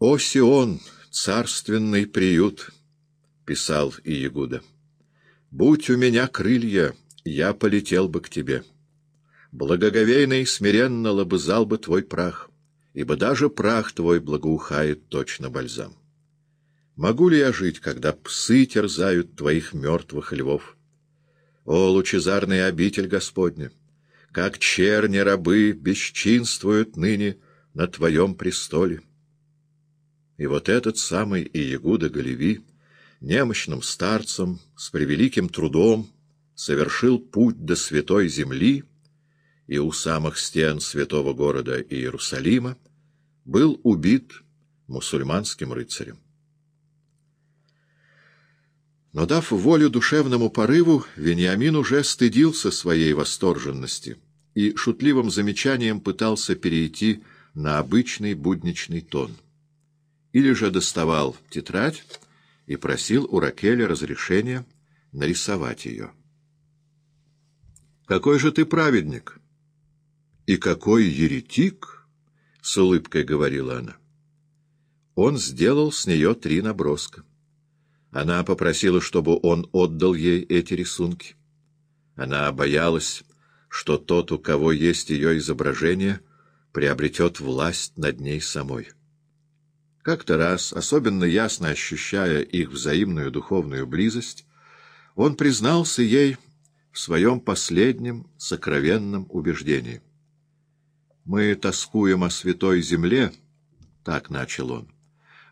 «О Сион, царственный приют!» — писал Иегуда. «Будь у меня крылья, я полетел бы к тебе. Благоговейный смиренно лобызал бы твой прах, ибо даже прах твой благоухает точно бальзам. Могу ли я жить, когда псы терзают твоих мертвых львов? О, лучезарный обитель Господня! Как черни рабы бесчинствуют ныне на твоем престоле! И вот этот самый Иегуда Галеви, немощным старцем, с превеликим трудом, совершил путь до святой земли и у самых стен святого города Иерусалима был убит мусульманским рыцарем. Но дав волю душевному порыву, Вениамин уже стыдился своей восторженности и шутливым замечанием пытался перейти на обычный будничный тон — или же доставал тетрадь и просил у Ракеля разрешения нарисовать ее. «Какой же ты праведник!» «И какой еретик!» — с улыбкой говорила она. Он сделал с нее три наброска. Она попросила, чтобы он отдал ей эти рисунки. Она боялась, что тот, у кого есть ее изображение, приобретет власть над ней самой. Как-то раз, особенно ясно ощущая их взаимную духовную близость, он признался ей в своем последнем сокровенном убеждении. «Мы тоскуем о святой земле», — так начал он.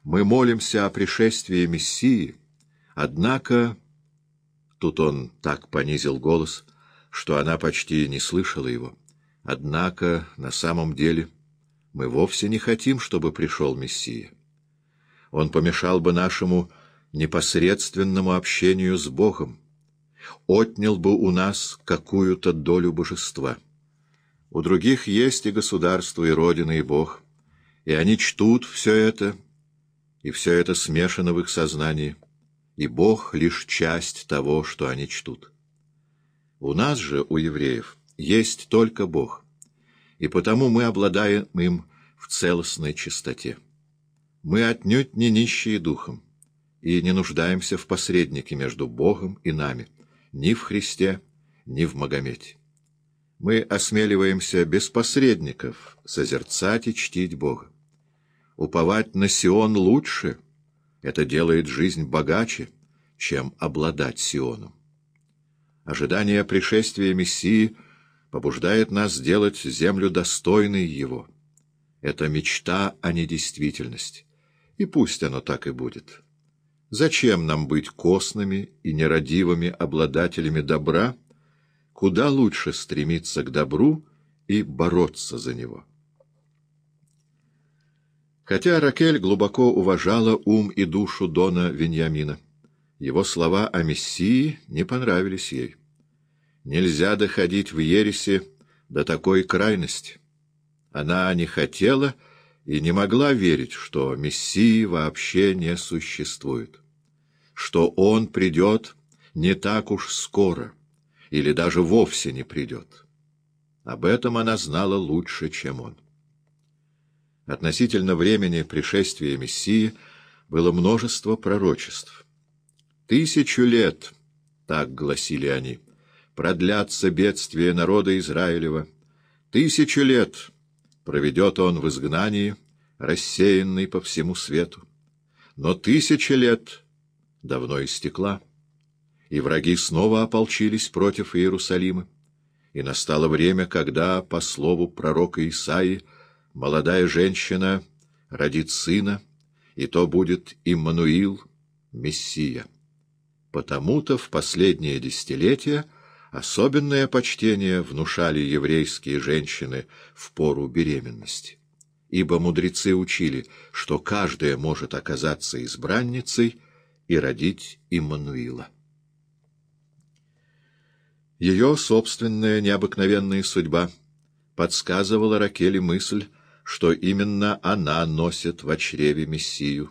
«Мы молимся о пришествии Мессии, однако...» Тут он так понизил голос, что она почти не слышала его. «Однако, на самом деле, мы вовсе не хотим, чтобы пришел Мессия» он помешал бы нашему непосредственному общению с Богом, отнял бы у нас какую-то долю божества. У других есть и государство, и родина, и Бог, и они чтут все это, и все это смешано в их сознании, и Бог — лишь часть того, что они чтут. У нас же, у евреев, есть только Бог, и потому мы обладаем им в целостной чистоте. Мы отнюдь не нищие духом и не нуждаемся в посреднике между Богом и нами, ни в Христе, ни в Магомете. Мы осмеливаемся без посредников созерцать и чтить Бога. Уповать на Сион лучше — это делает жизнь богаче, чем обладать Сионом. Ожидание пришествия Мессии побуждает нас сделать землю достойной Его. Это мечта, а не действительность. И пусть оно так и будет. Зачем нам быть костными и нерадивыми обладателями добра? Куда лучше стремиться к добру и бороться за него. Хотя Ракель глубоко уважала ум и душу Дона Веньямина, его слова о Мессии не понравились ей. Нельзя доходить в ересе до такой крайности. Она не хотела и не могла верить, что Мессии вообще не существует, что Он придет не так уж скоро или даже вовсе не придет. Об этом она знала лучше, чем он. Относительно времени пришествия Мессии было множество пророчеств. «Тысячу лет», — так гласили они, — «продлятся бедствия народа Израилева. Тысячу лет» проведет он в изгнании, рассеянный по всему свету. Но тысяча лет давно истекла, и враги снова ополчились против Иерусалима, и настало время, когда, по слову пророка Исаии, молодая женщина родит сына, и то будет Иммануил, Мессия. Потому-то в последние десятилетия Особенное почтение внушали еврейские женщины в пору беременности. Ибо мудрецы учили, что каждая может оказаться избранницей и родить Иммануила. Ее собственная необыкновенная судьба подсказывала Ракеле мысль, что именно она носит в чреве Мессию.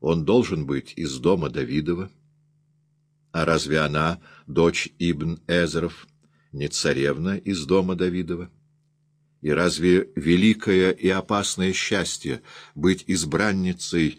Он должен быть из дома Давидова, а разве она, дочь Ибн Эзеров, не царевна из дома Давидова? И разве великое и опасное счастье быть избранницей